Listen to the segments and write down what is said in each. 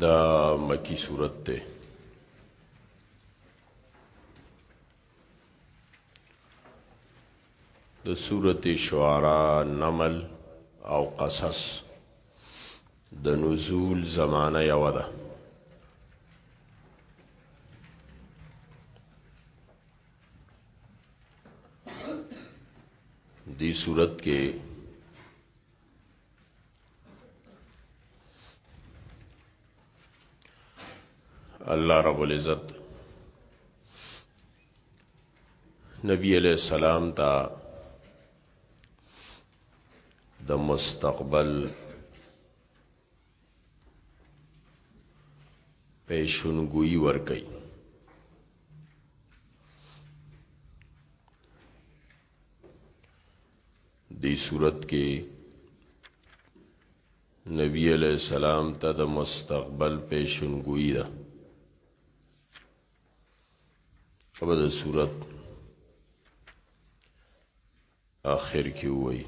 دا مکی صورت ته د صورت شعرا نمل او قصص د نزول زمانه یو ده دی صورت کې الله رب العزت نبی علیہ السلام تا د مستقبل پیشنګوئی ورکي دی صورت کې نبی علیہ السلام ته د مستقبل پیشنګوئی ده په د صورت اخر کې وایي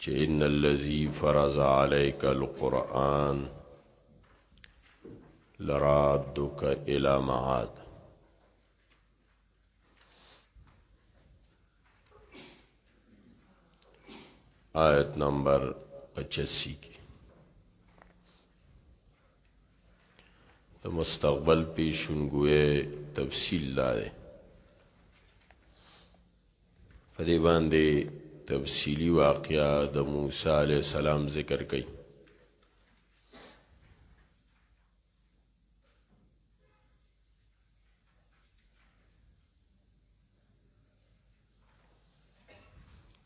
چې ان الذی فرض علیک القرآن لرادک الی معاد آیت نمبر 85 کې د مستقبل پیشنګوې تفصیل لاره په دې باندې تفصیلی واقعا د موسی علی السلام ذکر کړي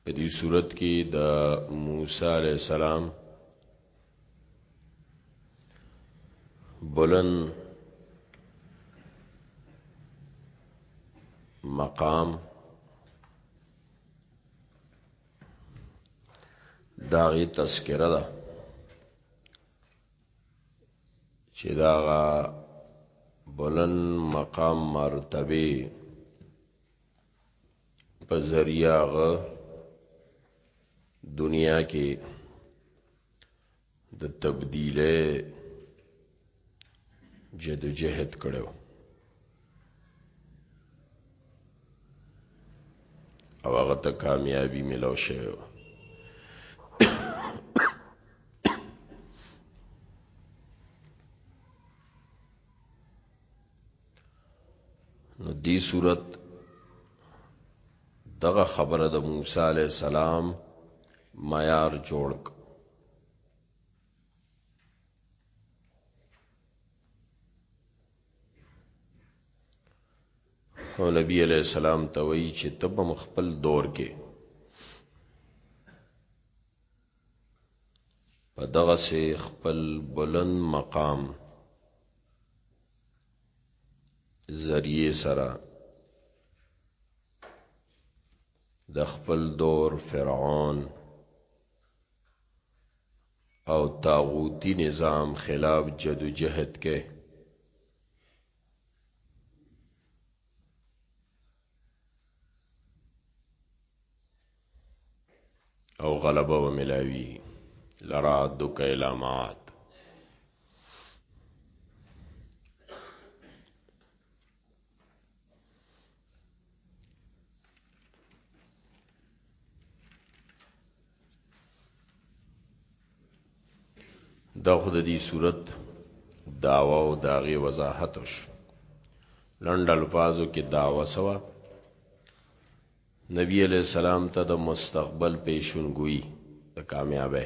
په دې صورت کې د موسی عليه السلام بلند مقام داغي تذکره ده دا چې داغه بلند مقام مرتبه په ذریعہ غ دنیا کې د تبدیله جدوجہد کړو او هغه ته کامیابی ملو شوی و نو دی صورت دغه خبره د موسی علی السلام معیار جوړ او نبی علیہ السلام ته وی چې تب خپل دور کې په دغه سه خپل بلند مقام ذریعہ سره د خپل دور فرعون او تاغوتی نظام خلاف جدوجهد کې او غلبه و ملاوی لرا دک علامات دا خود دی صورت داوا او داغي وضاحت وش لند الفاظو کې داوا سوا نبی علیہ السلام ته د مستقبل پیشنګوئی د کامیابه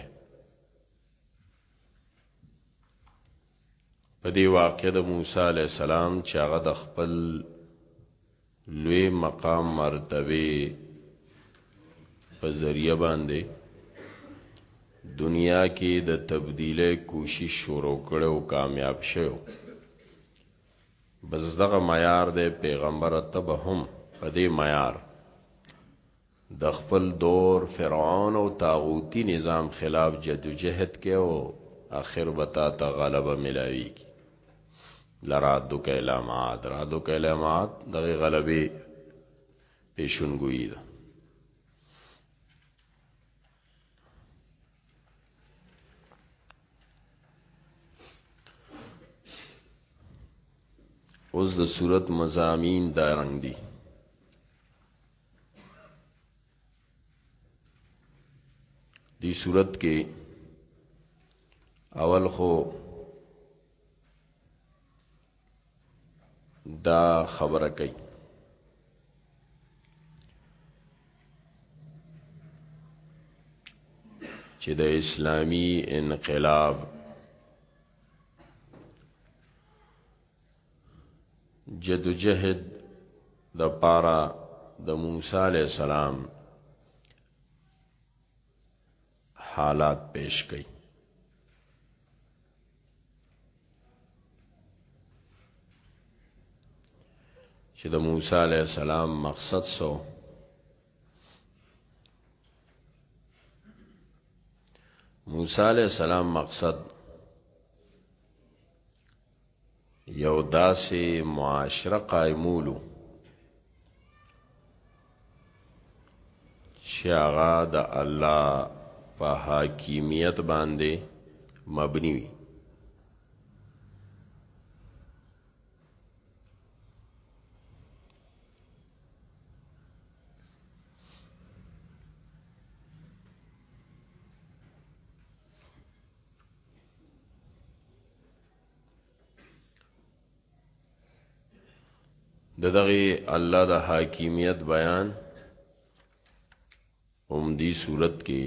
په دې واقعه د موسی علی السلام چې هغه د خپل لوی مقام مرتبه په ذریعہ باندې دنیا کې د تبدیلې کوشش شروع کړي او کامیاب شوه بس دغه معیار د پیغمبر ته به هم په دې معیار د خپل دور فرعون او طاغوتي نظام خلاف جدوجهد کې او اخر به تا ته غلبه ملاویږي لرادو کله مات رادو کله مات دغه غلبه پیشنګوئی ده اوس د صورت مزامین دا رنگ دي دی صورت کې اول خو دا خبره کوي چې د اسلامی انقلاب جدوجهد د پاره د موسی علی السلام حالات پیش کړي چې د موسی علی السلام مقصد سو موسی علی السلام مقصد یو داسې معاشره قائمولو چې هغه د الله په حاکمیت باندې مبني وي د دغه الله د حاکمیت بیان هم دی صورت کې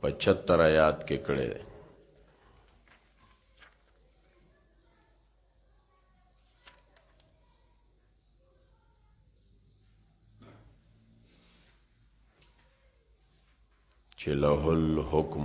په 75 آیات کې کړی دی چې له الحکم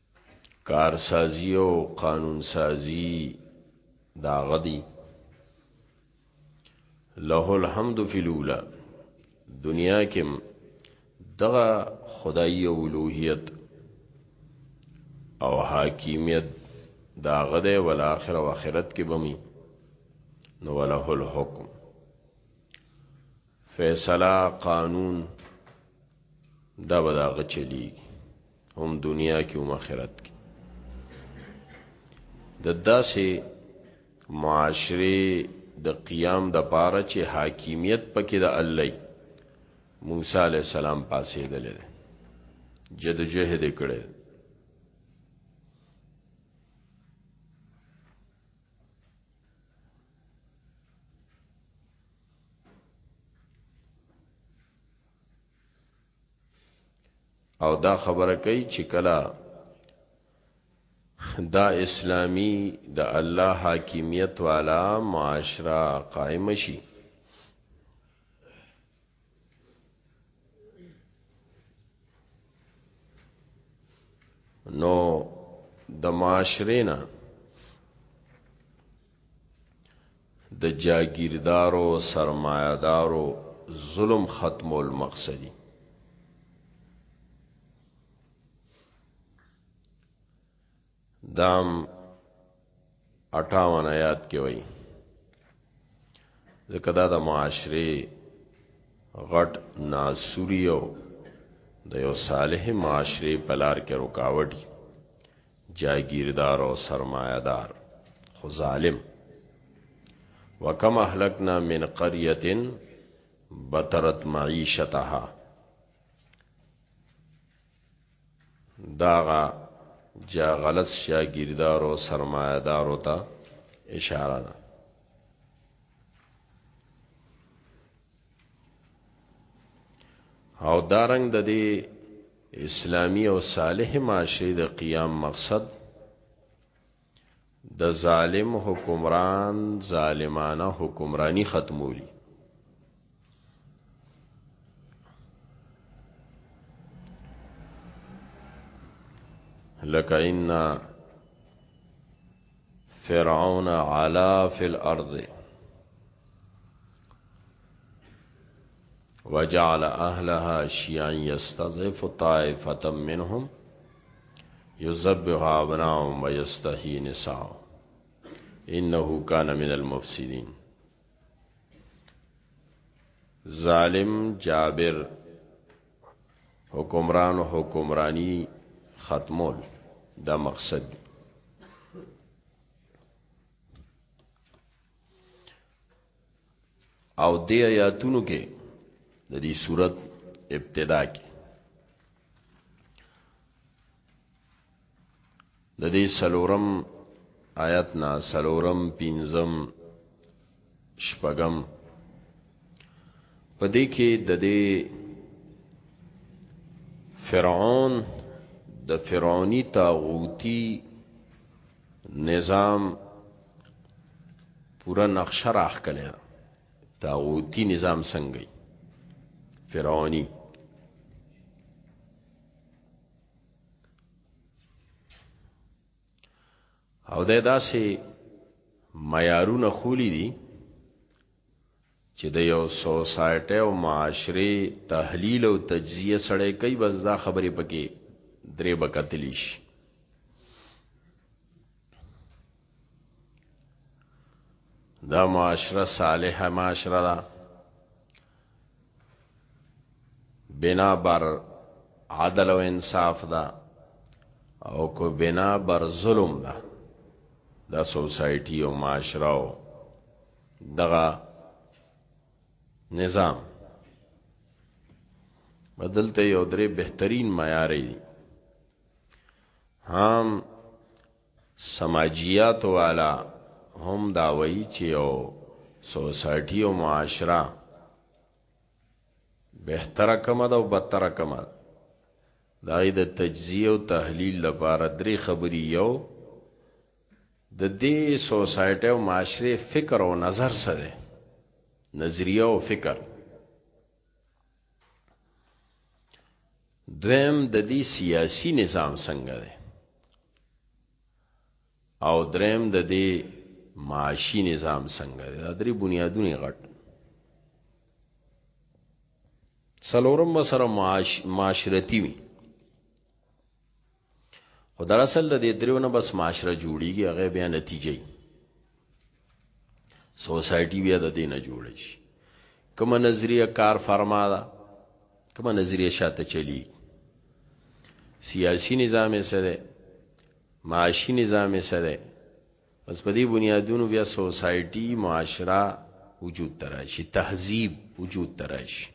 کارسازی او قانون سازی دا غدی له الحمد فی الاولى دنیا کې دغه خدای اولوہیت او حاکمیت دا غده ول اخر او اخرت کې بمی نو وله الحکم فیصله قانون دا به دا غچلیږي هم دنیا کې هم آخرت کې د داسې معاشره د قیام د پاره چې حاکمیت پکې د الله موسی علی السلام پاسې دلې جدوجہد کړي او دا خبره کوي چې کلا دا اسلامی د الله حاکمیت والا معاشره قائم شي نو د معاشره نه د جاګیردارو سرمایه دارو ظلم ختمول مقصدی دام 58 آیات کې وایي ځکه دا د معاشره غټ ناسوریو د یو صالح معاشره پلار کې رکاوټي جاګیردار او سرمایه دار خو ظالم وکم اهلکنا من قريه بطرت معيشتها داغه جا غلط شاګردار او سرمایه دار او ته اشاره ده او دارنګ د دې اسلامی او صالح معاشره د قیام مقصد د ظالم حکمران ظالمانه حکمرانی ختمولی لکه ان فرعون علا فی الارض وجعل اهلها شيعا يستضعف طائفه منهم يذبح ابناهم ويستحيي نساءهم انه كان من المفسدين ظالم جابر حکمرانو حکمرانی ختمول دا مقصد دی او د آیاتونو کې د دې صورت ابتدا کې د دې سلورم آیت نا سلورم پینزم شپغم په دې کې د دې فرعون د فرعونی طاغوتی نظام پورا نقشه راخ کړي طاغوتی نظام څنګه فرعونی او دا داسې معیارونه خولی دي چې د یو سوسایټي او معاشره تحلیل او تجزیه سره کوي بس دا خبرې پکې درې بکتلیش دا معاشره صالحه معاشره ده بنا بر عدل او انصاف ده او کو بنا بر ظلم ده دا سوسایټي او معاشره او دغه نظام بدلته یو درې بهترین معیارې دي هم سماجيات والا هم دا وایی چی یو سوسایټی او معاشره بهتره کومه ده او بدتره کومه ده دا د تجزیه او تحلیل لپاره درې خبرې یو د دې سوسایټي او معاشره فکر او نظر سره نظریه او فکر دویم د دې سیاسی نظام څنګه دی او دریم د دې معاشي نظام څنګه دی دا درې بنیادونه غټ سلورم سره معاش معاشرتی وي خو در اصل د دې دریو نه بس معاشره جوړیږي هغه بیا نتیجه ای سوسایټي بیا د دې نه جوړ شي کومه نظریه کار فرما ده کومه نظریه شاته چلی سیاسی نظام یې سره معاشي نظام یې سره بس په دې بنیادونو بیا سوسایټي معاشره وجود تراشي تهذیب وجود تراشي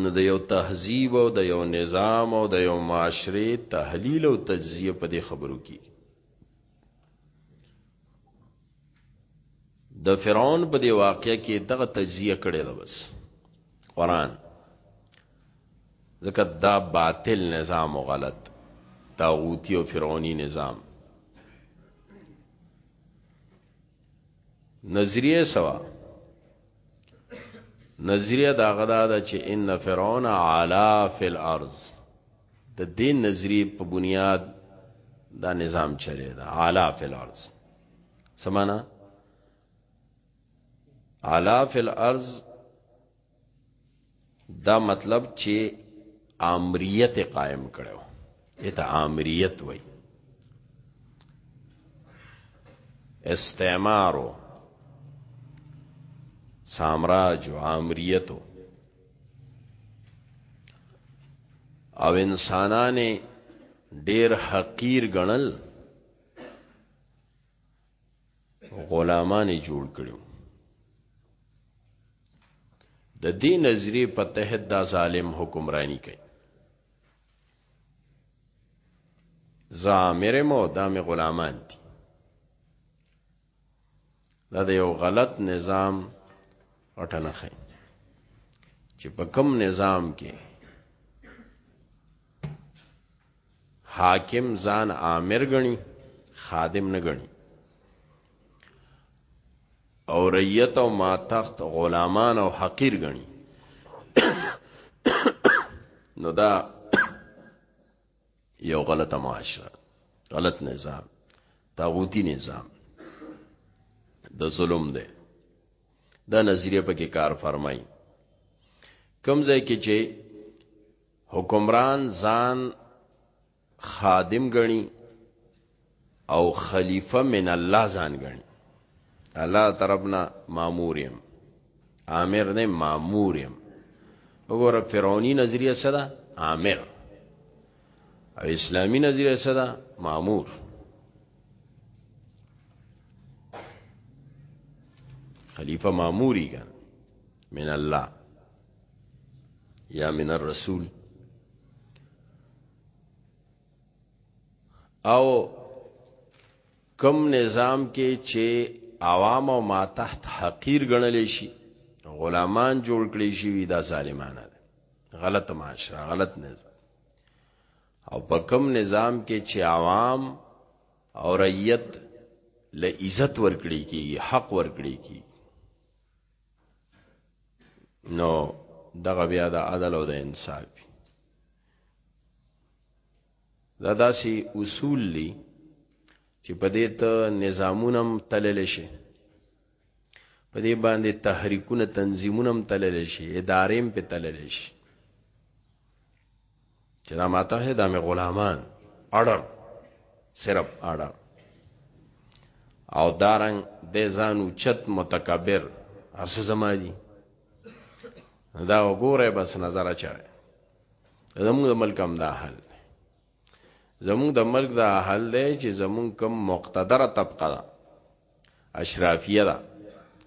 نو د یو تهذیب او د یو نظام او د یو معاشره تحلیل او تجزیه په دې خبرو کې د فرعون په دې واقعې کې دغه تجزیه کړې ده بس قران ځکه دا باطل نظام او غلط طاغوتی او فرعونی نظام نظریه سوا نظریه دا غدا ده چې ان فرعون علا فی الارض د دې نظریه په بنیاد دا نظام چلی دا علا فی الارض سمانا علا فی الارض دا مطلب چې آمریت قائم کړو ایت آمریت وای استعمارو سامراج او آمریتو او انسانانه ډیر حقیر ګڼل غلامان جوړ کړو د دې نظریه په تحت دا ظالم حکمرانی کوي زامر مو دامه غلامان دي دا د یو غلط نظام اټنه خي چې په کم نظام کې حاکم ځان آمر غني خادم نه غني او ریت او ما تخت غلامان او حقیر غني نو دا یو غلطه معاشره غلط نظام تاغوتی نظام د ظلم دی دا نظریه پکې کار فرمایي کم ځای کې چې حکمران ځان خادم غني او خلیفہ من الله ځان غني الله طرفنا مامور يم عامر نه مامور يم وګوره فرعونی نظریه سره عامر او اسلامی نظریه سره مامور خلیفہ ماموری کن من الله یا من الرسول او کم نظام کې چې عوام او ما تحت حقیر ګڼل شي غلامان جوړ کړی شي دا ظالمانه ده غلط معاشره غلط نظام او په کم نظام کې چې عوام او رعیت له عزت ورکړي کیږي حق ورکړي کیږي نو دغه بیا د عدل او د انصاف دا داسې اصول دي چې په دې ته نظامونم تلل شي په دې باندې تحریکونه تنظیمونم تلل شي ادارې هم په تلل شي چې دا ماته هي دا مې غلامان اړر صرف اړر او دارنګ د ځانو چت متکبر ارس زما دي دا وګوره بس نظر چره زموږ د ملک هم دا حل زموږ د ملک دا حل دی چې زموږ کم مقتدره طبقه ده اشرافیه ده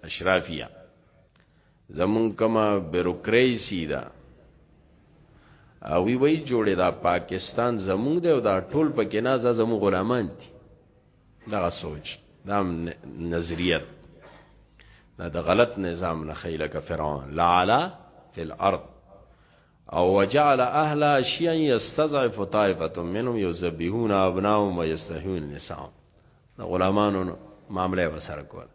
اشرافیه زمون کما بیروکریسی ده او وی وی جوړه دا پاکستان زمون ده او دا ټول پکې نه ځا زمون غلامان دي دا سوچ دا نظریت دا د غلط نظام نه خیله ک فرعون لا علا فی الارض او وجعل اهلها شيئا يستضعف طائفه منهم يذبحون ابناهم ويستحيون نساهم د غلامانو معاملې وسره کول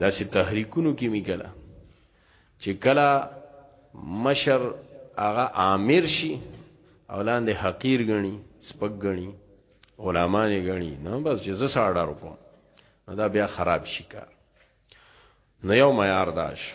دا سي تحریکونو کې میګلا چې کلا مشر هغه عامر شي اولاند حقیر غني سپک غني غلامان غني نو بس چې زه ساړه کوم دا بیا خراب شي کار نو یو معیار داش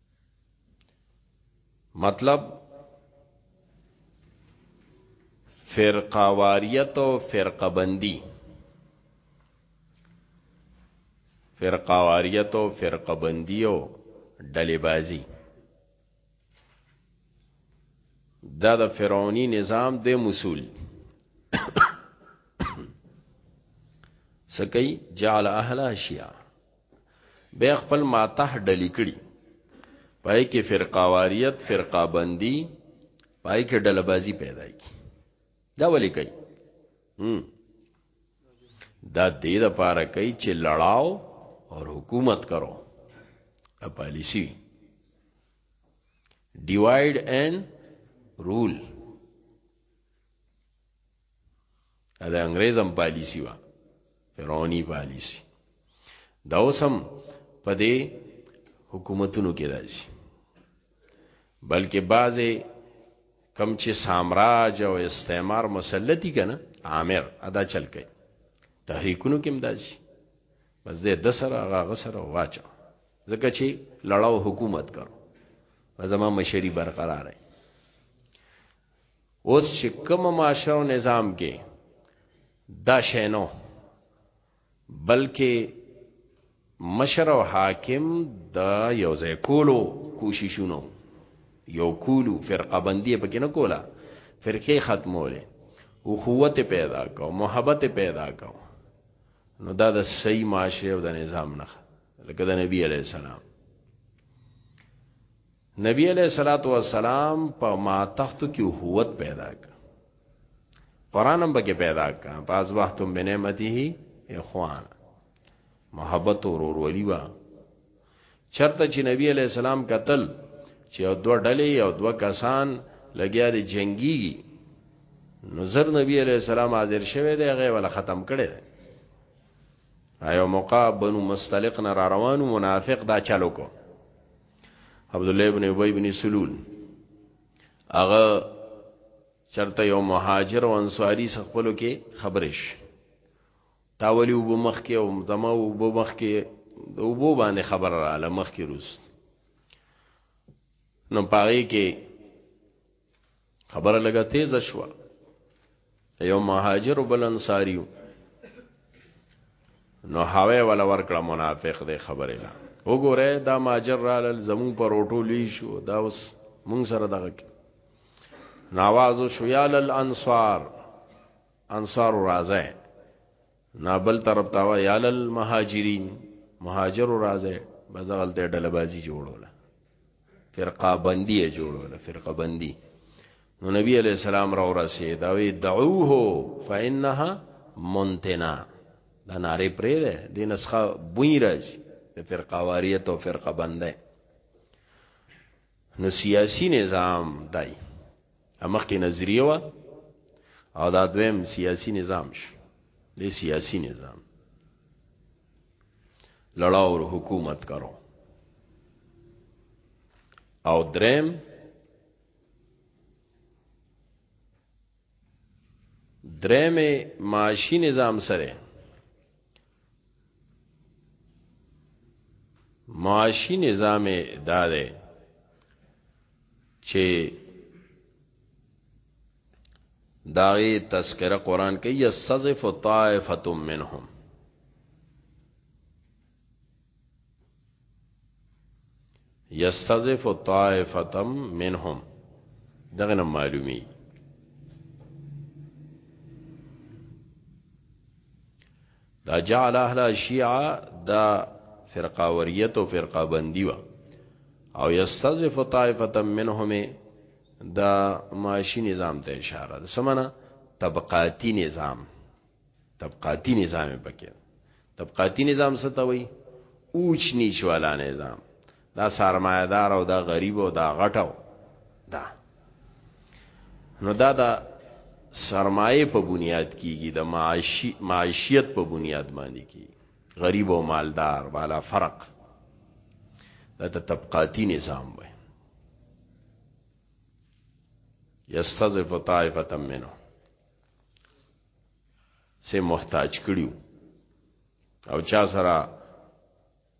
مطلب فرقه واریت او فرقه بندي فرقه واریت او فرقه بندي او ډلې بازي دا د فرعونی نظام د مسول سکی جعل اهل اشیاء به خپل ماته ډلې کړي پای کې فرقاواریت فرقه بندي پای کې ډلبازي پیدا کی دا ولې کوي هم دا دې د پاره کوي چې لړاو او حکومت کرو ا پالیسی ډیوایډ اینڈ رول دا انګريزم پالیسی وا فرعونی پالیسی دا اوسم په دې حکومتونو کې راځي بلکې بعضې کم چې سامراج او استعمار مسلطي کنه عامر ادا چل کوي تحریکونو کې مداسي بس دې د سره هغه غسر او واچو ځکه چې لړاو حکومت کرو زما مشری برقرار ہے اوس چې کوم معاشره او نظام کې دا شینو بلکې مشر او حاکم دا یو ځای کولو کوششونو یو کولو فرقه بندي پکې نه کولا فرقه ختموله او قوت پیدا کو محبت پیدا کو نو دا د صحیح معاشره او د نظام نه لکه د نبی علی السلام نبی علیہ الصلوۃ والسلام په ما تخت کې قوت پیدا ک قران هم بګه پیدا ک پاس وختم بنعمته اخوان محبت اور اور ولی وا چرته چې نبی علیہ السلام قتل چې او دوه ډلې او دوه کسان لګیا دي جنگي نظر نبی علیہ السلام حاضر شوه دی هغه ولا ختم کړي دی ایو موقع بنو مستلق نه را روانو منافق دا چالو کو عبد الله ابن ابي ابن سلول هغه چرته یو مهاجر او انصاری خپلو کې خبرش تاولی وب مخ کې او دما وب مخ کې وبو باندې خبر را لمخ کې روس نو پاره کې خبره لګه تیز شو یو مهاجر بل انصاریو نو هاوی ولا ورکړه منافق دی خبره لا وګوره دا ماجر را لل زمون پر اوټو لی شو دا اوس مون سره دغه ناواز شو یال الانصار انصار راځه نا بل طرف تا وا یال المهاجرین مهاجر راځي بزغلته ډلبازي جوړوله فرقه بندي جوړوله فرقه بندي نو نبی علیہ السلام را ورسه دا وی دعوه فانها منتنا دا ناره پرې ده د نسخه بوی راځي د فرقه واریت او فرقه بنده نو سیاسی نظام دای مخکې نظریه و او دا دویم سیاسی نظام شو دی سیاسی نظام لڑا اور حکومت کرو او درم درېم معاشي نظام سره معاشي نظام دا دی چې داغه تذکرہ قران کې یصذف طائفه منهم یستضیف طائفه منهم دغه نه معلومی دا جعل اهل شیعه دا فرقه وریت او فرقه بندی و او یستضیف طائفه منهم دا معاشی نظام ته اشاره ده سمنه طبقاتی نظام طبقاتی نظام پکې طبقاتی نظام څه ته وایي اوچ نیچ والا نظام دا سرمایدار او دا غریب او دا غټو دا نو دا دا سرمایه په بنیاد کیږي د معاشي معاشیت په بنیاد باندې کیږي غریب او مالدار والا فرق دا ته طبقاتی نظام وي یستضعف طائفه منهم سه محتاج کړیو او چا سره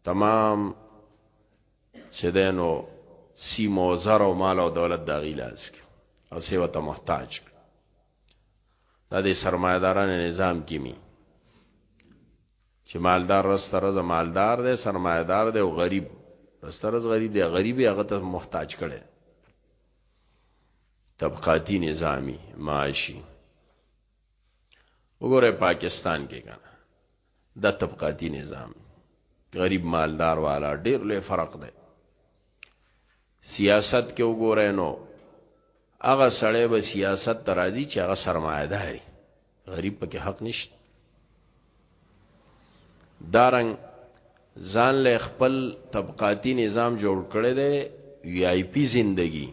تمام چې دینو سیمو زر او مال او دولت دا غیلاس کی او سه وته محتاج دا د سرمایداران نظام کې می چې مالدار رسترز مالدار دی سرمایدار دی او غریب رسترز غریب دی غریب هغه ته محتاج کړي طبقاتی نظامی معاشی وګوره پاکستان کې کنه دا طبقاتی نظام غریب مالدار والا ډیر لوی فرق دی سیاست کې وګوره نو هغه سړی به سیاست ترازی چې هغه سرمایداري غریب پکې حق نشته دارنګ ځان له خپل طبقاتی نظام جوړ کړی دی وی آی پی زندگی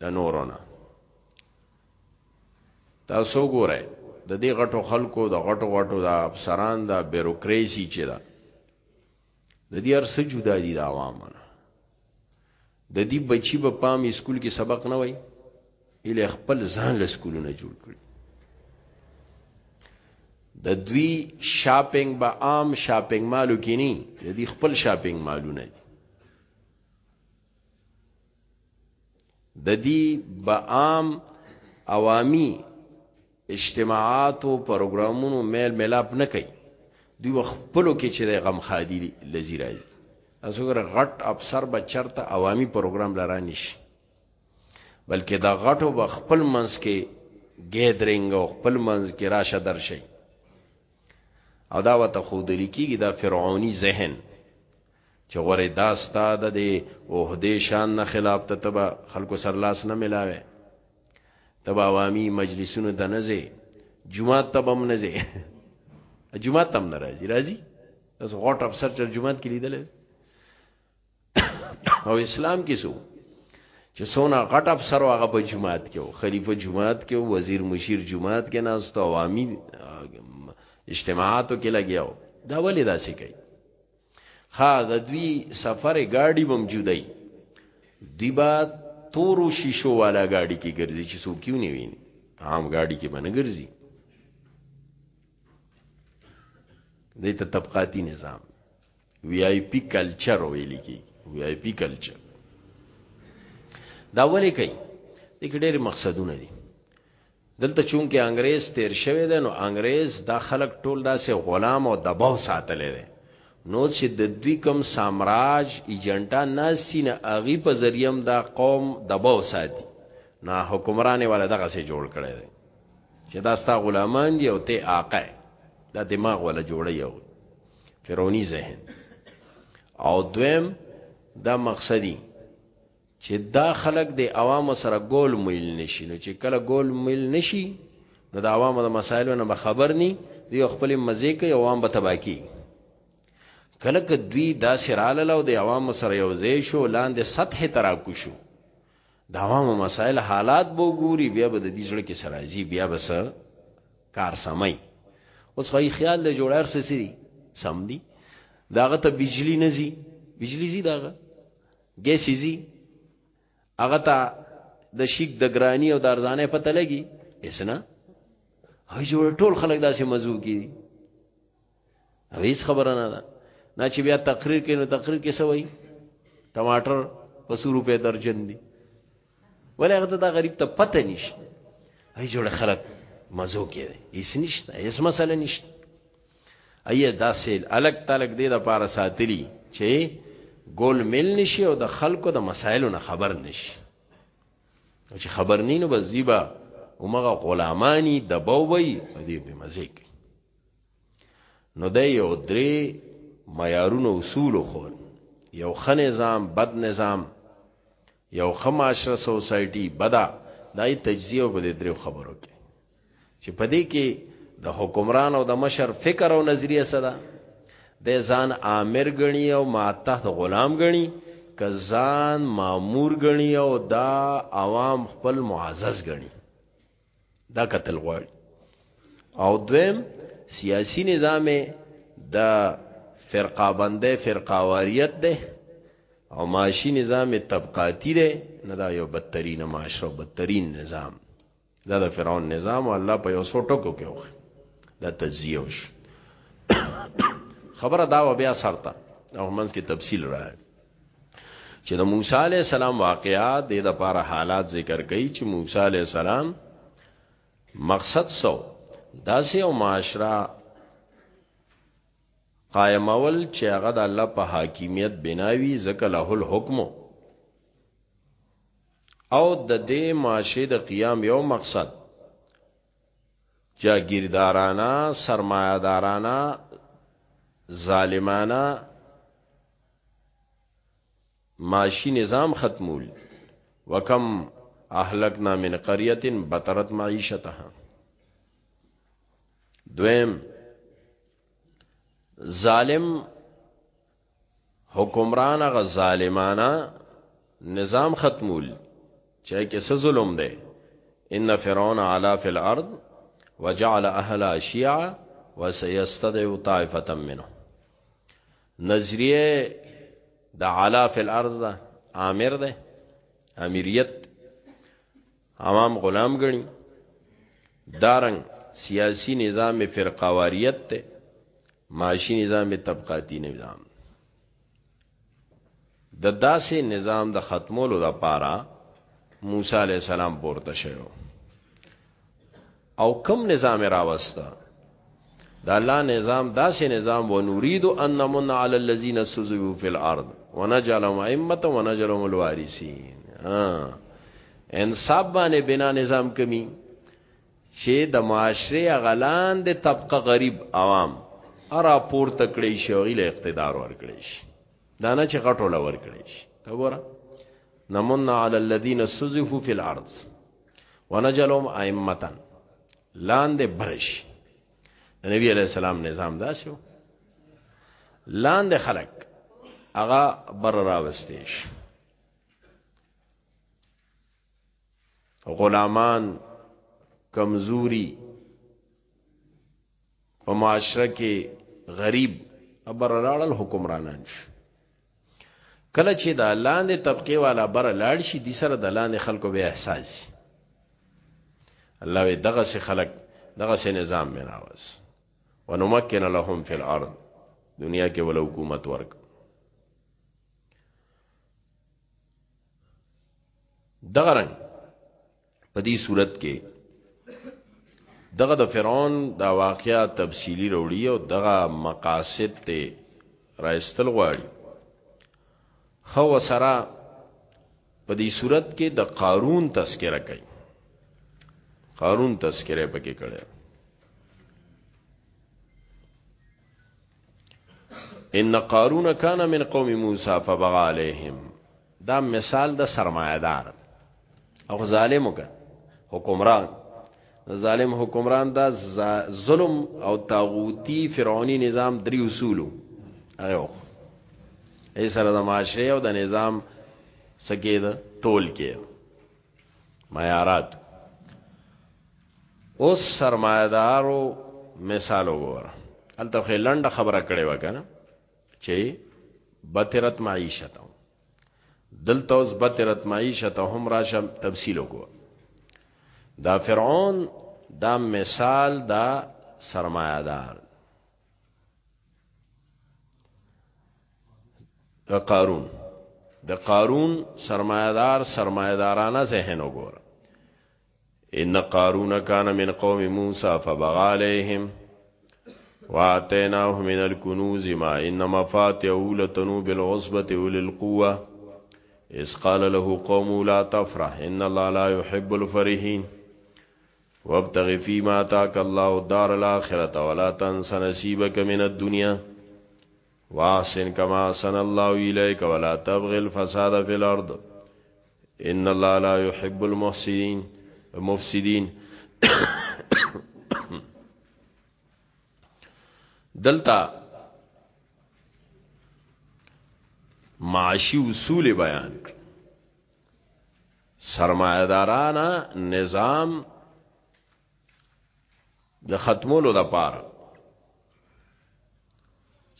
د نورونه تاسو ګورئ د دې غټو خلکو د غټو غټو د افسران د بیوروکراسي چې دا د دې ارس جدا دي د عوامانو د دې بچي په پام اسکول کې سبق نه وای اله خپل ځان له سکولونه جوړ کړي د دوی شاپینګ به عام شاپینګ مالو کې نه د دې خپل شاپینګ مالونه دي د دې به عام عوامي اجتماعات او پروګرامونو میل ملاپ نه کوي دوی خپلو کې چې د غم خادي لذي راځي اسوګر غټ افسر به چرته عوامي پروګرام لاره نشي بلکې دا غټو به خپل منځ کې ګیدرینګ او خپل منځ کې راشه درشي او دا وته خود لیکيږي دا فرعوني ذهن چې غورې دا ستا د دې عهدې شان نه خلاف ته تبا خلکو سر لاس نه ملاوي تبا عوامي مجلسونو ته نه ځې جمعه ته به هم نه ځې جمعه ته هم نه راځي راځي اوس غوټ افسر چې جمعه کې لیدل او اسلام کې سو چې سونا غټ افسر هغه په جمعات کې او خلیفہ جمعات کې او وزیر مشیر جمعات کې ناس ته عوامي اجتماعاتو کې لګیاو دا ولې داسې کوي خا د دوی سفر گاډي بم جدای دی با تورو شیشو والا گاډي کې ګرځي چې څوک یې نه ویني عام گاډي کې باندې ګرځي دې ته طبقاتی نظام وی آی پی کلچر ویل کی وی آی پی کلچر دا ولې کوي دغه ډېر مقصدونه دي دلته چونکه انګريز تیر شوی دی نو انګريز دا خلک ټول داسې غلام او دباو ساتلې دی نو چې د دوی کم سامراج ایجنټا ناسینه اغي په ذریعہ دا قوم دباو ساتي نه حکمران ولا دغه سي جوړ کړي دی چې دا ستا غلامان دی او ته آقا دا دماغ ولا جوړي یو فرعونی ذهن او دویم دا مقصدی چی دا خلک د عوامو سره ګول میل نشي نو چې کله ګول میل نشي نو د عوامو د مسایلو نه خبر ني دی خپل مزه کوي عوام به تباکی کله که دوی دا سراله لو د عوامو سره یو ځای شو لاندې سطح ترا کو شو د عوامو مسایل حالات بو ګوري بیا به د دې ځړ کې سرازي بیا بس کار سمای اوس خو خیال له جوړار سسي سم دي داغه ته بجلی نزي بجلی زی داغه ګیسیزي هغه ته د شیک د ګرانی او د ارزانه پته لګي اسنه هي جوړ ټول خلک داسې مزو کی او هیڅ خبره نه ده نه چې بیا تقریر کینو تقریر کې سوي ټماټر په 100 روپے درجن دي ولا هغه دا غریب ته پته نشته هي جوړ خلک مزو کې دي هیڅ نشته هیڅ مسله نشته ایا دا سیل الګ تلګ دې د پاره ساتلی چې ګول مل نشي او د خلکو د مسایلو نه خبر نشي او چې خبر نه نو بس زیبا اومغه غلامانی دبوي دې به مزه کوي نو د یو درې معیارونو اصول خو یو خ نظام بد نظام یو ښه معاشره سوسایټي بده دای تجزیه او بده دریو خبرو کې چې پدې کې د حکمران او د مشر فکر او نظریه سره د ځان آمر غنی او ما تحت غلام غنی کزان مامور غنی او دا عوام خپل معزز غنی دا قتل غواړي او دویم سیاسی نظام د فرقه بنده فرقه واریت ده او معاشی نظام طبقاتی ده نه دا یو بدترین معاشره بدترین نظام دا د فرعون نظام او الله په یو څو ټکو کې وخ دا تجزیه وش خبره دا و بیا سرته او منځ کې تفصیل راځي چې د موسی علی السلام واقعات د لپاره حالات ذکر کړي چې موسی علی السلام مقصد سو داسې او معاشره قائمول چې هغه د الله په حاکمیت بناوي ځکه له الحکم او د دې معاشې د قیام یو مقصد جاگیردارانه سرمایه دارانه ظالمانه معاشی نظام ختمول وکم اهلکنا من قريه بطرت معيشتها دویم ظالم حکمران غ ظالمانه نظام ختمول چا کې څه ظلم دی ان فرعون علا فی الارض وجعل اهلها شیعا وسيستدعو طائفه منه نظریه د علا فی الارض دا امر ده امریت عوام غلام غني دارنګ سیاسی نظام فرقواریت ته معاشی نظام طبقاتی نظام د داسې نظام د ختمولو لپاره موسی علی السلام پورته شوی او کم نظام راوسته دا الله نظام داسې نظام و نريد ان نمن على الذين سوزوا في الارض ونجعلهم ائمه ونجعلهم الوارثين انصاف باندې بنا نظام کمی چې د معاشره غلان د طبقه غریب عوام ارا پور تکړی شي او له اقتدار ور کړی شي دا نه چې غټول ور کړی شي ته ګوره نمن علی الذین سزفوا فی الارض ونجلهم ائمتن لاندې برش نبی علیہ السلام نظام داسیو لاندې خلق هغه بر راوستیش غلامان کمزوري په معاشره کې غریب ابر لاړل حکمرانان شي کله چې دا لاندې طبقه والا بر لاړ شي د سره د لاندې خلکو به احساس الله وی دغه سه خلک دغه سه نظام مې راوس ونمکن لهم فی الارض دنیا کې ول حکومت ورک دغه رنګ په دې صورت کې دغه د فرعون دا واقعیا تفصیلی وروړي او دغه مقاصد ته راستل غواړي خو سره په دې صورت کې د قارون تذکرہ کوي قارون تذکرہ پکې کړي ان قارون کان من قوم موسی فبغى عليهم دا مثال د سرمایدار او ظالم وګ حکمران ظالم حکمران دا ظلم او طاغوتی فرعونی نظام دری اصولو ایو ای سره د معاشره او د نظام سګید تول کې معیارات اوس سرمایدارو مثال وګور الته خلند خبره کړې وکنه چې بترت معیشت دلته اوس بترت معیشت هم راشه تفصیل وګور دا فرعون دا مثال دا سرمایدار دا قارون دا قارون سرمایدار سرمایدارانه ذهن وګوره ان قارون کان من قوم موسی فبغى عليهم واتيناه من الكنوز ما ان مفاتيحه لتنوب بالعصبه وللقوه اس قال له قوم لا تفرح ان الله لا يحب الفرحين وابتغ فيما آتاك الله دار الآخرة ولا تنس نصيبك من الدنيا واحسن كما احسن الله اليك ولا تبغ الفساد في الارض ان الله لا يحب المفسدين المفسدين دلتا معاشی اصول بیان سرمایه دارانه نظام د ختمولو د پاره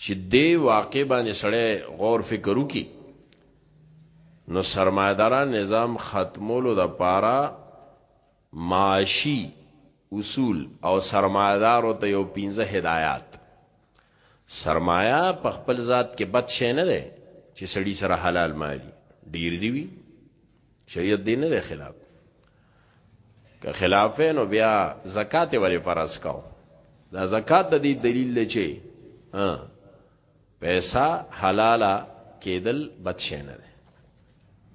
چې دی واقع باندې سړی غور فکر وکي نو سرمایداران نظام ختمولو د پاره معاشي اصول او سرمایه دارو ته یو پنځه هدایات. سرمایه په خپل ذات کې بد شی نه دی چې سړی سره حلال مالی ډیر دی وی شریعت دی نه دی خلاف که خلاف نو بیا زکات ولې فرض کاو دا زکات د دې دلیل دی چې پیسا حلالا کېدل بد شي نه ده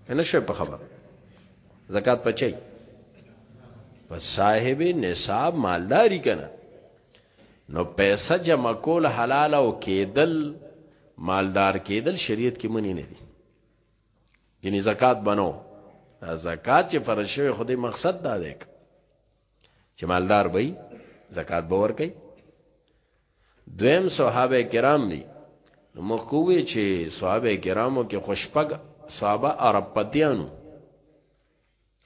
کنه شوی په خبر زکات پچي په صاحب نصاب مالداری کنه نو پیسې جمع کول حلال او کېدل مالدار کېدل شریعت کې منی نه دي یعنی زکات بنو زکات چې فرض شوی خدای مقصد دا دی چې مالدار به زکات به ورکي دویم صحابه کرام دي نو مخکوي چې صحابه کرامو کې خوشپګ صحابه عرب پتیانو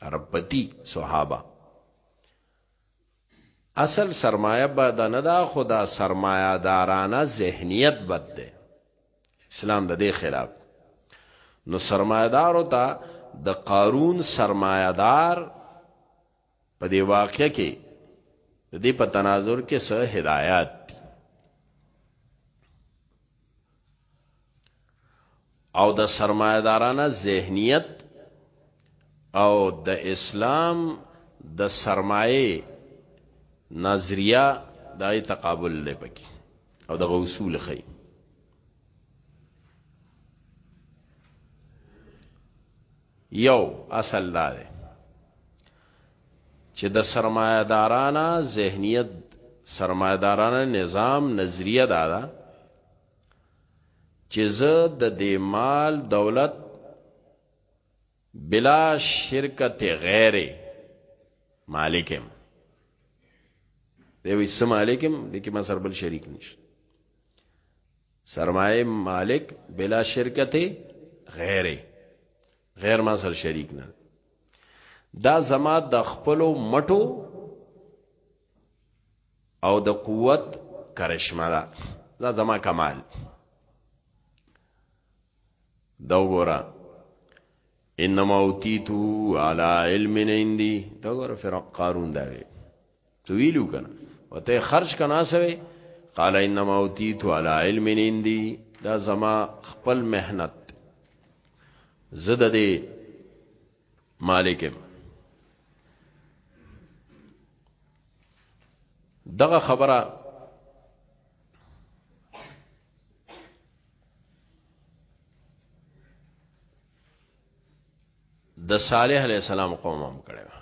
عرب پتی صحابه اصل سرمایه بد نه دا خدا سرمایه دارانه ذهنیت بد ده اسلام د دې خلاف نو سرمایدار او ته د قارون سرمایدار په دې واقعه کې د دې په تناظر کې څه هدایات دي او د سرمایدارانه ذهنیت او د اسلام د سرمایه نظریه دای تقابل لپکی او د غوصول خی یو اصل دا دی چې د سرمایه دارانه ذهنیت سرمایه دارانه نظام نظریه دا ده چې زه د دې مال دولت بلا شرکت غیر مالکم دی وي سم علیکم لیکن ما سر بل شریک نشته سرمایه مالک بلا شرکت غیر غیر ما سر شریک نه دا زما د خپل مټو او د قوت کرشمه ده دا زما کمال دا وګوره انما اوتیتو علی علم عندي دا وګوره فرق قارون دا وی تو ویلو کنه وته خرج کنا سوي قال انما اوتیت على علم عندي دا زما خپل مهنت زده دي مالکم دغه خبره د صالح علی السلام قوم هم کړو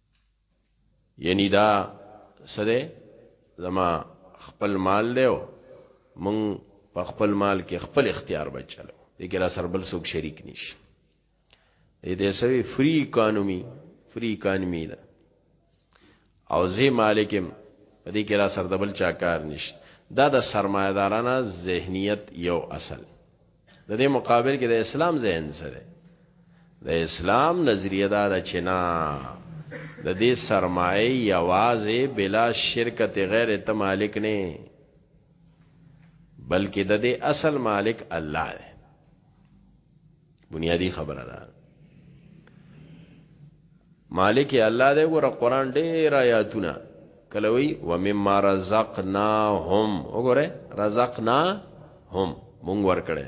یعنی دا سره زما خپل مال دی او مون په خپل مال کې خپل اختیار بچلو دغه را سر بل څوک شریک نشي دې سوي فری اکانومي فری اکانومي ده او زه مالکم په دې کې را سر دبل چا کار نشته دا د سرمایدارانه ذهنیت یو اصل د دې مقابل کې د اسلام ذهن سره د اسلام نظریه دا ده چې نه د دې سرمایه یوازې بلا شرکت غیر ته مالک نه بلکې د دې اصل مالک الله دی بنیادی خبره ده مالک یې الله دی ګوره قران ډیر آیاتونه کله وی و مما رزقناهم وګوره رزقناهم مونږ ورکړې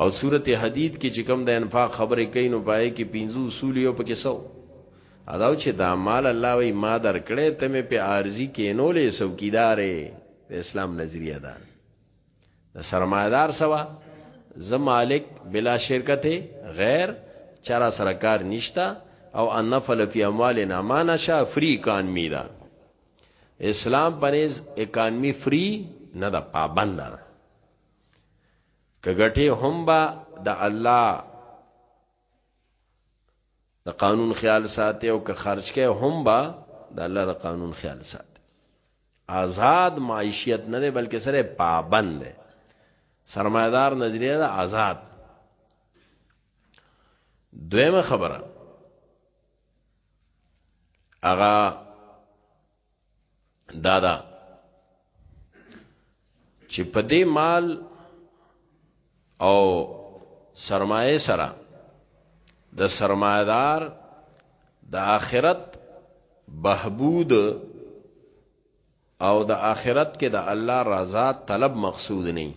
او سورته حدید کې چې کوم د انفاق خبرې کین نو پای کې پنځو اصول یو پکې سو اداو چې دا مال الله وی ما درکړې ته مې په ارزي کې نو لې سو کیدارې د اسلام نظریه ده د سرمایدار سوا زه مالک بلا شرکت غیر چرا سرکار نشتا او ان نفل فی اموال نامانا شا فری اکانمی دا اسلام بنیز اکانمی فری نه دا پابند دا کګټه هم با د الله د قانون خیال ساتي او که خرج کې هم با د الله د قانون خیال ساتي آزاد معیشت نه دی بلکې سره پابند دی سرمایدار نظریه ده آزاد دویمه خبره اغا دا دا چې په دې مال او سرمایه سره د سرمایدار د آخرت بهبود او د آخرت کې د الله رضا طلب مقصود نه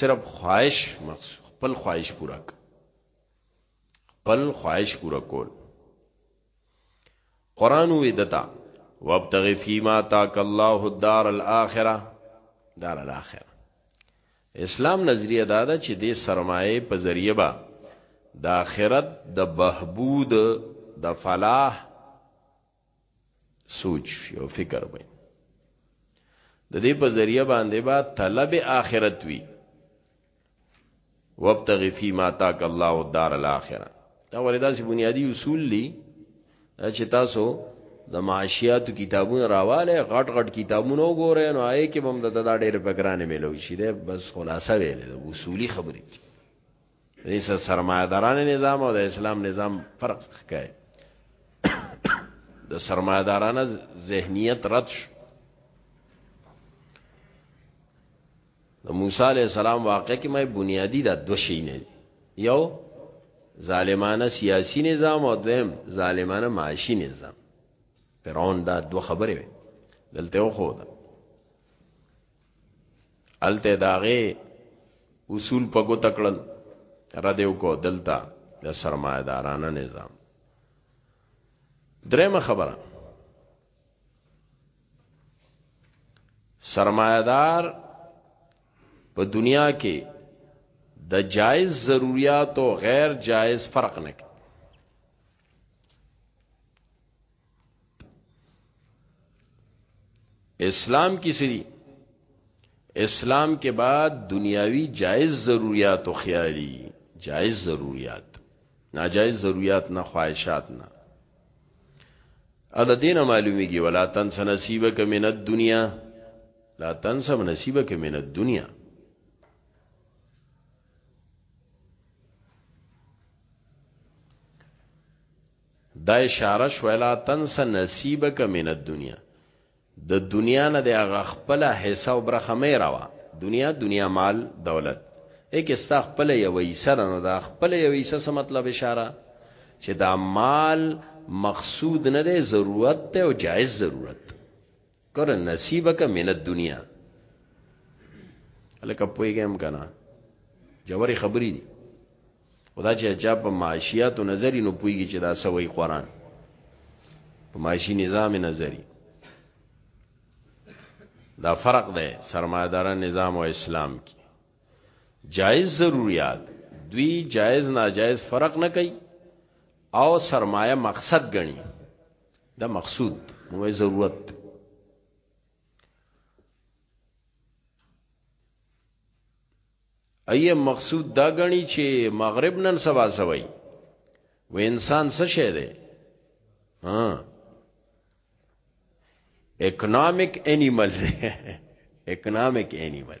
صرف خواهش مقصود خپل خواهش پورا کړ خپل خواهش پورا کول قران وې دتا وابتغي فيما تاك الله الدار الاخره دار الاخره اسلام نظریه دا ده چې د سرمایه په ذریعہ به د آخرت د بهبود د فلاح سوچ شي او فکر وي د دې په ذریعہ باندې با طلب آخرت وی وابتغ فی ما تاک الله الدار الاخره دا وردا سی بنیادی اصول لی چې تاسو د معاشیات کتابونه راواله غټ غټ کتابونه وګورئ نو آی کې بم د دا ډېر بګرانه ملو شي ده بس خلاصه ویل د اصولی خبرې دې سره سرمایه دارانه نظام او د اسلام نظام فرق ښکای د سرمایه دارانه ذهنیت رد شو د موسی علی السلام واقع کې مې بنیادی د دوه شی نه یو ظالمانه سیاسی نظام او دویم ظالمانه معاشی نظام فرعون دا دوه خبرې دلته خو ده الته داغه اصول په ګوت کړل را دیو کو دلتا د سرمایدارانه نظام درېمه خبره سرمایدار په دنیا کې د جایز ضرورت او غیر جایز فرق نه کوي اسلام کې سری اسلام کې بعد دنیاوی جایز ضرورت او خیالي جایز ضرورت ناجایز ضرورت نه خواهشات نه ادا دینه معلومیږي ولا تنس نصیبک من الدنیا لا تنس نصیبک من الدنیا دا اشاره شو لا تنس نصیبک من الدنیا د دنیا نه د هغه خپل حصہ او برخه مې راوا دنیا دنیا مال دولت یک استا خپل یو حصہ نه دا خپل یو حصہ څه مطلب اشاره چې دا مال مقصود نه دی ضرورت ته او جایز ضرورت کر نصیبک من الدنیا الکه پویګم کنه جوړي خبرې دي خدا چې چا په معاشيات او نظری نو پویږي چې دا سوي قران په معاشي نظام نظری دا فرق دی سرمایدارا نظام او اسلام کې جایز ضرورت دوی جایز ناجایز فرق نه کوي او سرمایه مقصد ګڼي دا مقصود موږ ضرورت ایه مقصود دا غني چې مغرب نن سبا سوي و انسان څه شه دی ها اکنامک انیمل اکنامک انیمل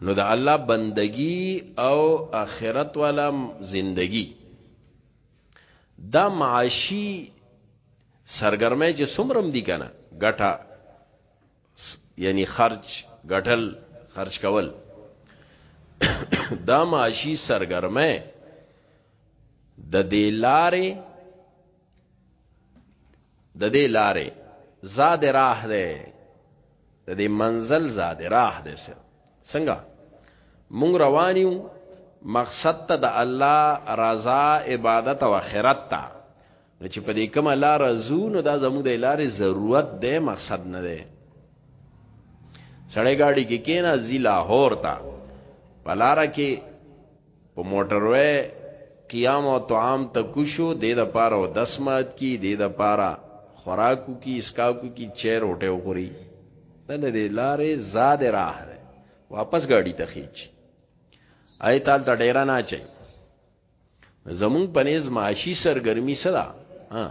نو د الله بندگی او آخرت والا زندگی دا معاشی سرګرمه چې سمرم دی کنه ګټه یعنی خرج ګټل خرج کول دا معاشی سرګرمه د دې لارې د دې لارې زاد راه ده د دې منزل زاد راه ده سر څنګه مونږ روانیو مقصد ته د الله رضا عبادت او آخرت ته نو چې په دې کومه لار زو نو دا زموږ د لارې ضرورت ده مقصد نه ده سړی گاڑی کې کینا زی لاهور تا پلاره کې په موټروي قیام او طعام ته کوشو د دې لپاره او دسمات کی د دې لپاره خوراکو کی اسکاکو کی چیر اوټه وخوري نه د دې لارې زاد راه ده واپس گاډي ته خېچ آی تال ته ډیره نه چي زمون پنيز معاشي سرګرمي صدا ها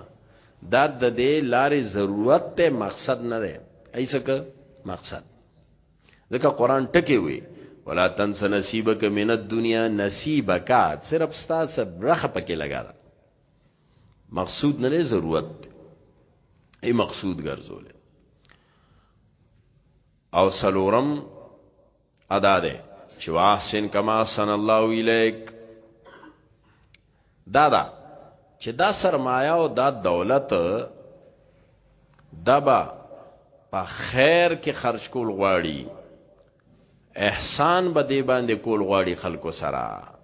دا د دې لارې ضرورت ته مقصد نه ده ایسکه مقصد ځکه قران ټکی وی ولا تنس نصیبک من الدنیا نصیبک صرف ستا سب رخ پکې لگا دا مقصود نه ضرورت ای مقصود ګرځول او سلورم ادا ده چې واحسن کما سن الله الیک دا ده چې دا سرمایه او دا دولت دبا په خیر کې خرج کول غواړي احسان به دی باندې کول غواړي خلکو سره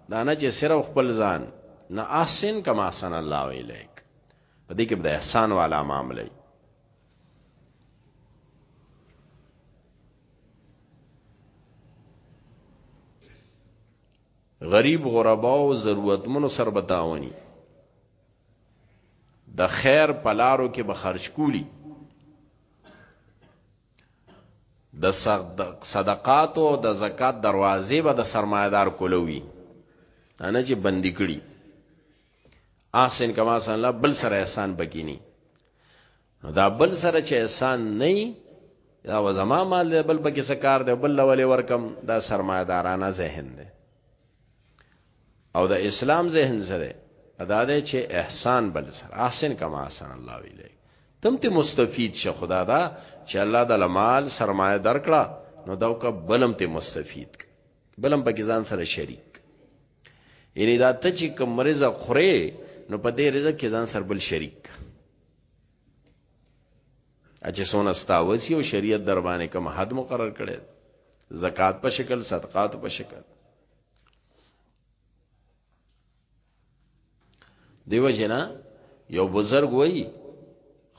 دا نه چې صرف خپل ځان نه احسن کما احسن الله الیک په دې کې به احسان والا معاملې غریب غربا او ضرورتمنو سره به تعاوني د خیر په لارو کې به خرج کولی د صدقات او د زکات دروازې به د سرمایدار کولوي انا چې بندي کړي احسن کما سن الله بل سره احسان بګینی نو دا بل سره چې احسان نه دا و زما مال دی بل پکې څه کار دی بل ولې ورکم دا سرمایدارانه ذهن دی او د اسلام ذهن سره ادا دی چې احسان بل سره احسن کما احسن الله ویلی تم ته مستفید شه خدا دا چې الله د مال سرمایه درکړه نو دا وک بلم ته مستفید بلم پکې ځان سره شریک یعنی دا ته چې کوم رزق خوري نو په دې رزق کې ځان سره بل شریک اچې سونه ستاوسی او شریعت در باندې کوم حد مقرر کړي زکات په شکل صدقات په شکل دیو جنا یو بزرگ وای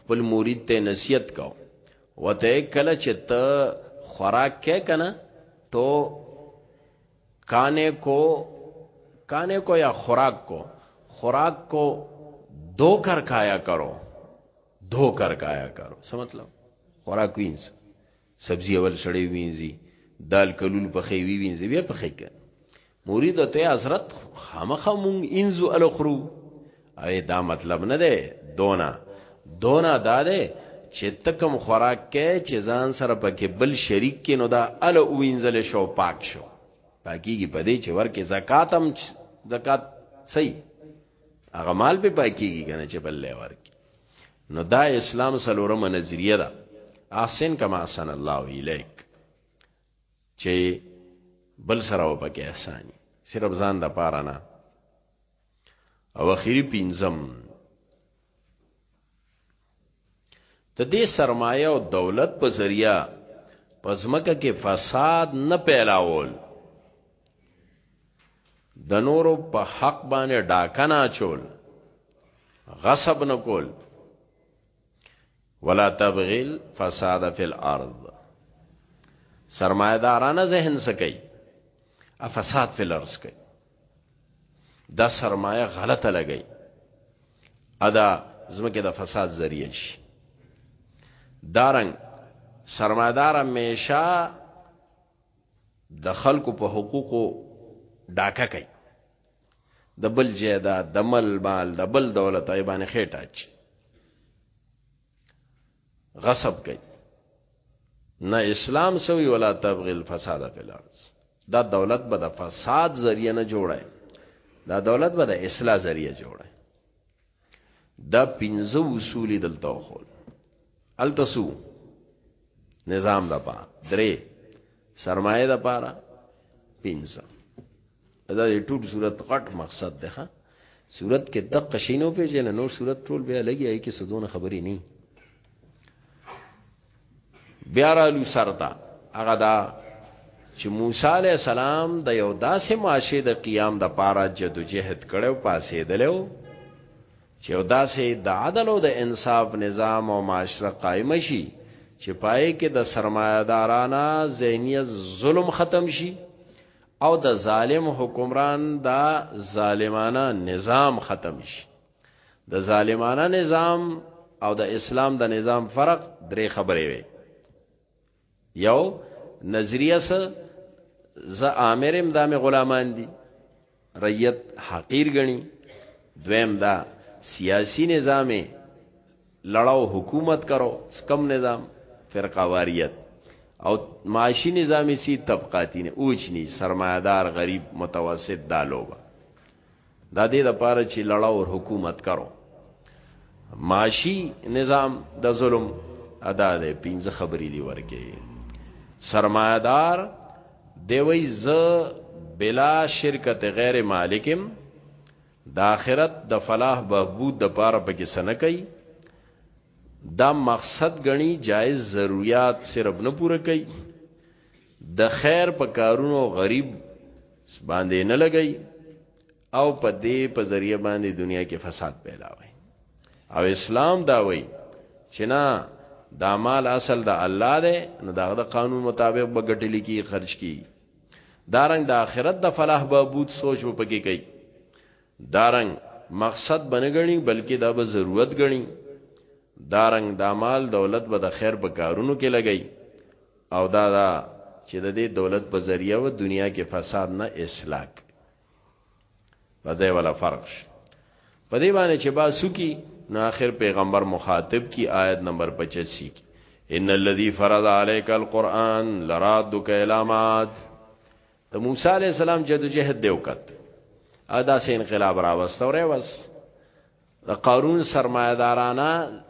خپل مرید ته نصیحت کاو وته کله چې ته خوراک کې کنه تو کانې کو کانې کو یا خوراک کو خوراک کو دو کر کایا کرو دو کر کایا کرو څه مطلب خوراک وینځ سبزی اول سړی وینځي دال کلول په خې وی وینځي بیا په خې کې مرید ته حضرت خامخه مونږ انزو الخرو اې دا مطلب نه دی دونا دونا دا دی چې تکم خوراک کې چې ځان سره پکې بل شریک کې نو دا ال وینځل شو پاک شو پاکیږي پدې چې ورکه زکات هم زکات صحیح هغه مال به پاکیږي کنه چې بل لور کې نو دا اسلام سلورم نظریه ده احسن کما احسن الله الیک چې بل سره وبکه احسان صرف ځان د پاره نه او اخیری پینزم د دې سرمایه او دولت په ذریعہ پزمکه کې فساد نه پیلاول د نورو په حق باندې ډاکنه چول غصب نه کول ولا تبغیل فساد فی الارض سرمایدارانه ذهن سکی ا فساد فی الارض کوي دا سرمایه غلطه لګی ادا زمکه د فساد ذریعہ شي دارنګ سرمایدار همیشه د خلکو په حقوقو ډاکه کوي د بل جیدا د مل مال د بل دولت ایبان خېټه چی غصب کوي نه اسلام سوی ولا تبغي الفساد فی الارض دا دولت به د فساد ذریعہ نه جوړه دا دولت به د اصلاح ذریعہ جوړه دا پنځه اصول دلته خو التسو نظام د پا درې سرمایه د پاره پنځه دا د ټول صورت غټ مقصد دی ښا صورت کې دقه شینو پیژن نو صورت ټول بیا لګي ای کې سودونه خبرې نه بیا رالو سرتا هغه دا چې موسی علی السلام د یو داسې معاشې د قیام د پاره جدوجہد کړو پاسې دلو چې یو داسې د عدل او د انصاف نظام او معاشره قائم شي چې پای کې د سرمایدارانه ذهنیت ظلم ختم شي او د ظالم حکمران دا ظالمانه نظام ختم شي د ظالمانه نظام او د اسلام د نظام فرق درې خبرې وي یو نظریه سره ز امرم د می غلامان دي ریت حقیر غني دویم دا سیاسی نظام لړاو حکومت کرو سکم نظام فرقه واریت او معاشی نظامی سی طبقاتی نه اوچ نی سرمایدار غریب متوسط دا لوبه دا دې د پاره چې لړاو حکومت کرو معاشی نظام د ظلم ادا ده پینځه خبرې دی ورکه سرمایدار دی وی ز بلا شرکت غیر مالکم د آخرت د فلاح بهبود د پاره په کې سنه کوي دا مقصد غني جایز ضرورت صرف نه پوره کوي د خیر په کارونو غریب باندې نه لګي او په دې په ذریعہ باندې دنیا کې فساد پیدا وي او اسلام دا وایي چې نه دا مال اصل د الله دی نو دا د قانون مطابق به ګټل کی خرج کی دارنګ د دا آخرت د فلاح بابود سوچ و پکې کوي دارنګ مقصد بنګړي بلکې دا به ضرورت غني دارنګ د دا مال دولت به د خیر په کارونو کې لګي او دا دا چې د دې دولت په ذریعہ و دنیا کې فساد نه اصلاح بدای ولا فرق شي په دې باندې چې با سکی نو آخر پیغمبر مخاطب کی آیت نمبر 85 کی ان الذي فرض عليك القران لرادك الى ماد ته موسی عليه السلام جدوجہد دی وکړ ادا سه انقلاب را وستوره وس د قارون سرمایدارانه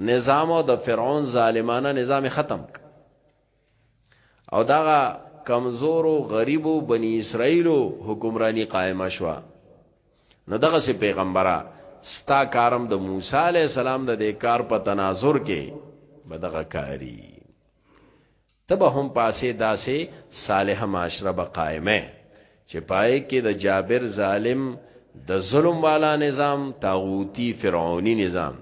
نظام او د فرعون ظالمانه نظام ختم او دغه کمزورو غریبو بنی اسرائیلو حکمرانی قائمه شوه نو دغه سي پیغمبره ستا کارم د موسی علی السلام د دې کار په تناظر کې بدغه کاری تبه هم پاسه داسې صالح معاشره به قائمه چې پای کې د جابر ظالم د ظلم والا نظام طاغوتی فرعونی نظام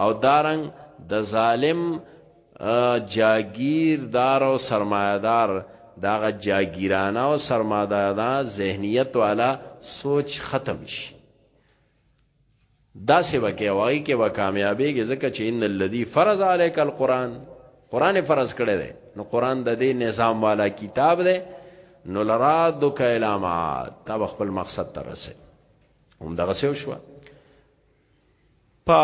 او دارنګ د دا ظالم جاگیردار او سرمایدار داغه جاگیرانه او سرمایدارانه ذهنیت والا سوچ ختم شي دا سی وکي واغی کې و کامیابیږي ځکه چې ان الذی فرض علیک القرآن قرآن فرض کړی دی نو قرآن د دې نظام والا کتاب دی نو لرا دو کلامات تا خپل مقصد ته رسې هم دغه سیو شو په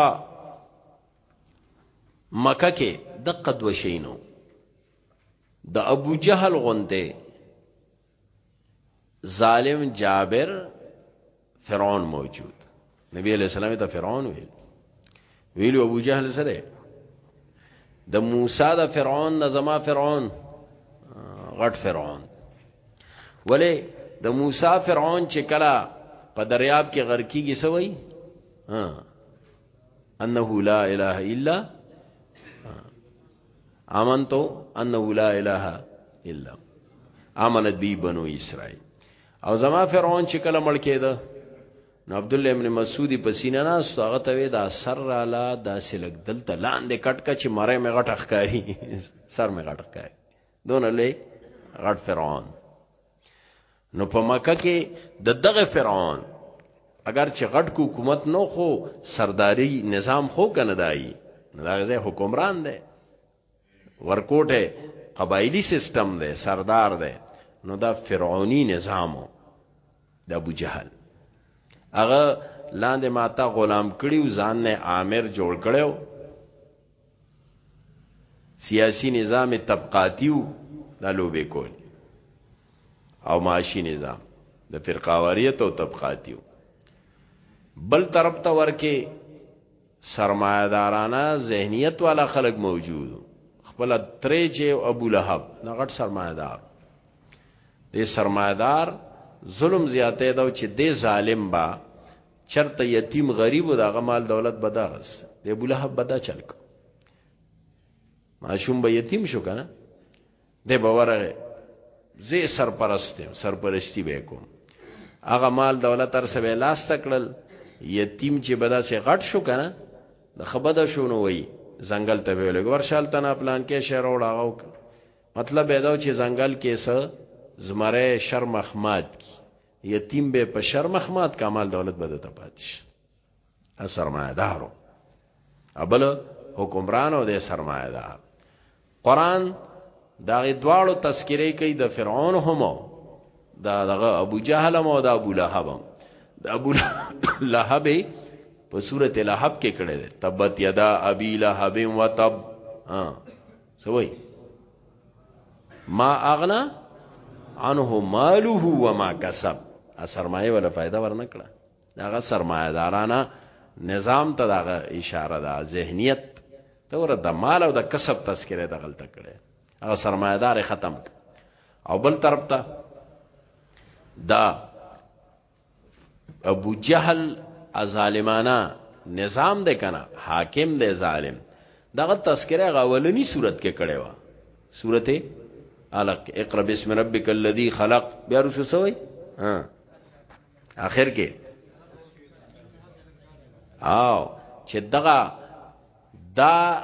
مکه کې د قد وشینو د ابو جهل غونده ظالم جابر فرعون موجود نبی علیہ السلام ته فرعون ویل ویلو ابو جهل سره د موسی د فرعون د زما فرعون غټ فرعون ولی د موسی فرعون چې کلا په دریاب کې غر کیږي سوی انه لا اله الا امنتو انه لا اله الا امنت بی بنو اسرائیل او زما فرعون چې کله مړ کېده نو عبد الله ابن مسعود په سینه نه سو هغه ته دا سر را لا دا سلک دلته لاندې کټ کچ مړې مې غټ ښکاری سر مې غټ ښکاری دون له غټ فرعون نو په مکه کې د دغه فرعون اگر چې غټ کو حکومت نو خو سرداری نظام خو کنه دای نو دا غزه حکمران دی ورکوټه قبایلی سیستم دی سردار دی نو دا فرعونی نظامو د ابو جهل هغه لاندې ماته غلام کړیو ځان نه عامر جوړ کړو سیاسی نظام طبقاتیو دا لوبه کول او معاشی نظام د فرقاواریت او طبقاتیو بل طرف ته ورکه سرمایدارانه ذهنیت والا خلک موجود خپل ترې چې ابو لهب نه غټ سرمایدار دې سرمایدار ظلم زیاته دا چې دې ظالم با چرته یتیم غریب دا غمال دولت بداغس دی ابو لهب بدا چل کو ماشوم به یتیم شو کنه دی باورغه زه سرپرستم سرپرستی به کوم هغه مال دولت تر سبه لاس تکړل یتیم چې بدا سي غټ شو کنه د خبده شو نو وای زنګل ته ویل ورشال تنا پلان کې شهر وړاو مطلب دا چې زنګل کې سه زمره شرمخ مات کی یتیم به په شرمخ مات کمال دولت به ته پاتش ا سرمایدارو ابل حکمران او د سرمایدار قران دا غي دواړو تذکرې کوي د فرعون هم دا دغه ابو جهل هم او د ابو لهب هم د ابو لهب په سورته لهب کې کړه تبت یدا ابي لهب وتب سوي ما اغنا عنه ماله وما کسب سرمایه ولا فائدہ ورنکړه داغه سرمایه دارانه نظام ته داغه اشاره ده ذهنیت ته ور د مال او د کسب تذکره د غلطه کړي هغه سرمایه دار ختم او بل طرف ته دا ابو جهل ظالمانه نظام دی کنه حاکم دی ظالم دغه تذکره غولنی صورت کې کړي وا سورته الک اقرا بسم ربک الذی خلق بیا رسو سوی ها اخر کې او چې دغه دا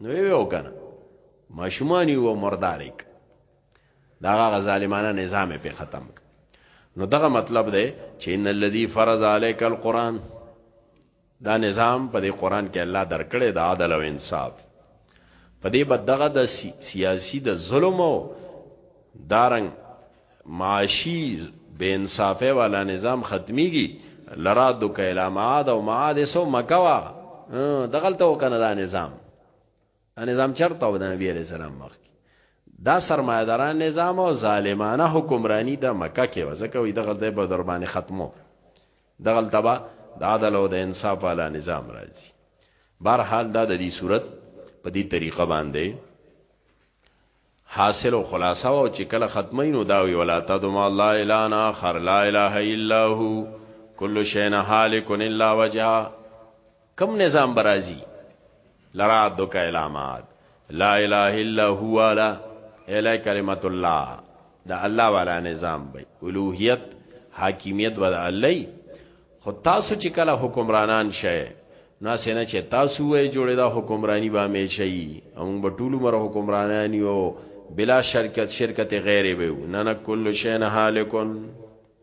نو یو کنه ماشومانی و مرداریک دا غا ظالمانه نظام په ختم نو دغه مطلب دی چې ان الذي فرض عليك القرآن دا نظام په دې قران کې الله درکړي د عدل او انصاف په دې بد دغه د سیاسي د ظلم او دارنګ معاشی بی انصافی والا نظام ختمیږی لرا دک الی معاد او معاد سو مکه وا دغلته وکنه دا نظام دا نظام چرته و د نبی علی السلام مخ دا سرمایداران نظام او ظالمانه حکمرانی د مکه کې وځکه وي دغلته به در باندې ختمو دغلته با د عدل او د انصاف والا نظام راځي بهر حال دا د دې صورت په دې طریقه باندې حاصل او خلاصه او چې کله ختمي نو دا وی ولا تدم الله الا انا خر لا اله الا هو کل شین حالک الا وجها کم نظام برازي لرا دک علامات لا اله الا هو لا اله کلمت الله دا الله والا نظام به اولوہیت حاکمیت به الله خو تاسو چې کله حکمرانان شئ نو سینه چې تاسو وې جوړې دا حکمرانی به همیشه یي هم به ټول مر حکمرانان یو بلا شرکت شرکت غیر به نه نه کل شین حالکن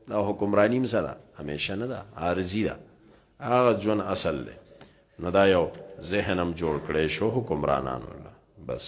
دا حکمرانی هم سره همیشه نه ده عارضی ده هغه جون اصل له نو دا یو ذهنم جوړ کړي شو حکمرانان الله بس